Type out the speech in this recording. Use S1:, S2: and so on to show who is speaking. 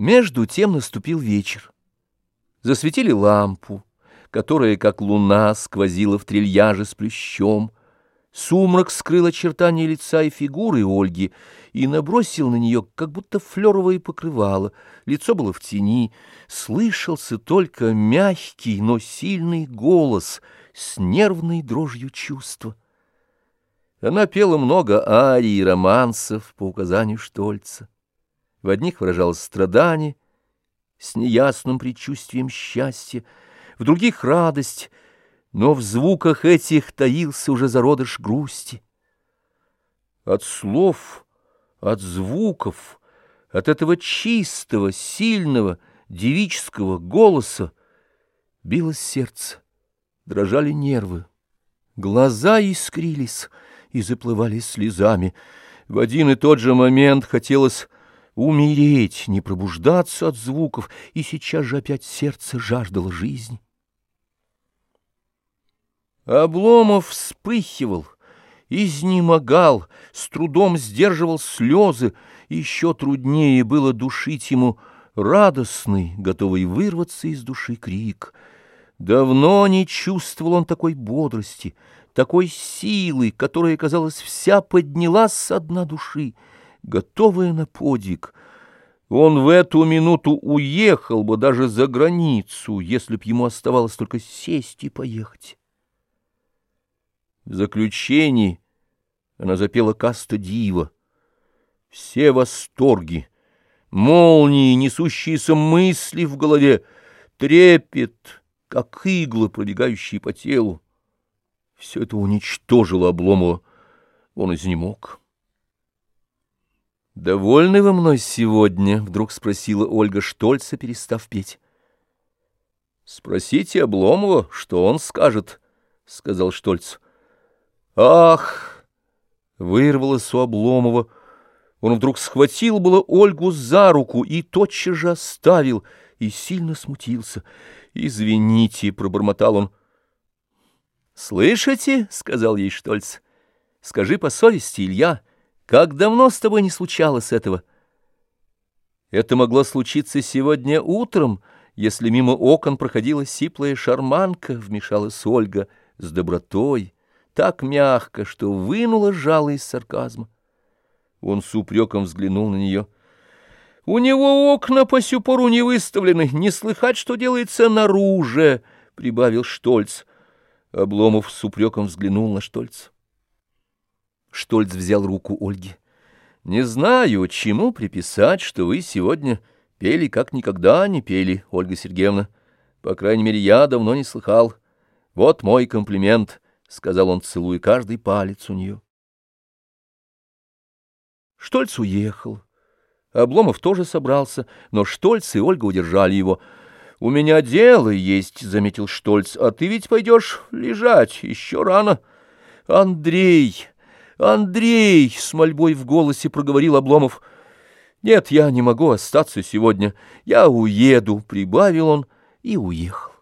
S1: Между тем наступил вечер. Засветили лампу, которая, как луна, сквозила в трильяже с плющом. Сумрак скрыл очертания лица и фигуры Ольги и набросил на нее, как будто флеровое покрывало. Лицо было в тени, слышался только мягкий, но сильный голос с нервной дрожью чувства. Она пела много арий и романсов по указанию Штольца. В одних выражалось страдание с неясным предчувствием счастья, в других — радость, но в звуках этих таился уже зародыш грусти. От слов, от звуков, от этого чистого, сильного, девического голоса билось сердце, дрожали нервы, глаза искрились и заплывали слезами. В один и тот же момент хотелось умереть, не пробуждаться от звуков, и сейчас же опять сердце жаждало жизни. Обломов вспыхивал, изнемогал, с трудом сдерживал слезы, еще труднее было душить ему радостный, готовый вырваться из души крик. Давно не чувствовал он такой бодрости, такой силы, которая, казалось, вся поднялась со дна души готовая на подвиг. Он в эту минуту уехал бы даже за границу, если б ему оставалось только сесть и поехать. В заключении она запела каста дива. Все восторги, молнии, несущиеся мысли в голове, трепет, как иглы, пробегающие по телу. Все это уничтожило Обломова. Он изнемог. «Довольны вы мной сегодня?» — вдруг спросила Ольга Штольца, перестав петь. «Спросите Обломова, что он скажет», — сказал Штольц. «Ах!» — вырвалось у Обломова. Он вдруг схватил было Ольгу за руку и тотчас же оставил, и сильно смутился. «Извините», — пробормотал он. «Слышите?» — сказал ей Штольц. «Скажи по совести, Илья». Как давно с тобой не случалось этого? Это могло случиться сегодня утром, если мимо окон проходила сиплая шарманка, вмешалась Ольга с добротой, так мягко, что вынула жало из сарказма. Он с упреком взглянул на нее. «У него окна по сю пору не выставлены, не слыхать, что делается наружу», — прибавил Штольц. Обломов с упреком взглянул на Штольца. Штольц взял руку Ольги. «Не знаю, чему приписать, что вы сегодня пели, как никогда не пели, Ольга Сергеевна. По крайней мере, я давно не слыхал. Вот мой комплимент», — сказал он, целуя каждый палец у нее. Штольц уехал. Обломов тоже собрался, но Штольц и Ольга удержали его. «У меня дело есть», — заметил Штольц, — «а ты ведь пойдешь лежать, еще рано». «Андрей!» «Андрей!» — с мольбой в голосе проговорил Обломов. «Нет, я не могу остаться сегодня. Я уеду», — прибавил он и уехал.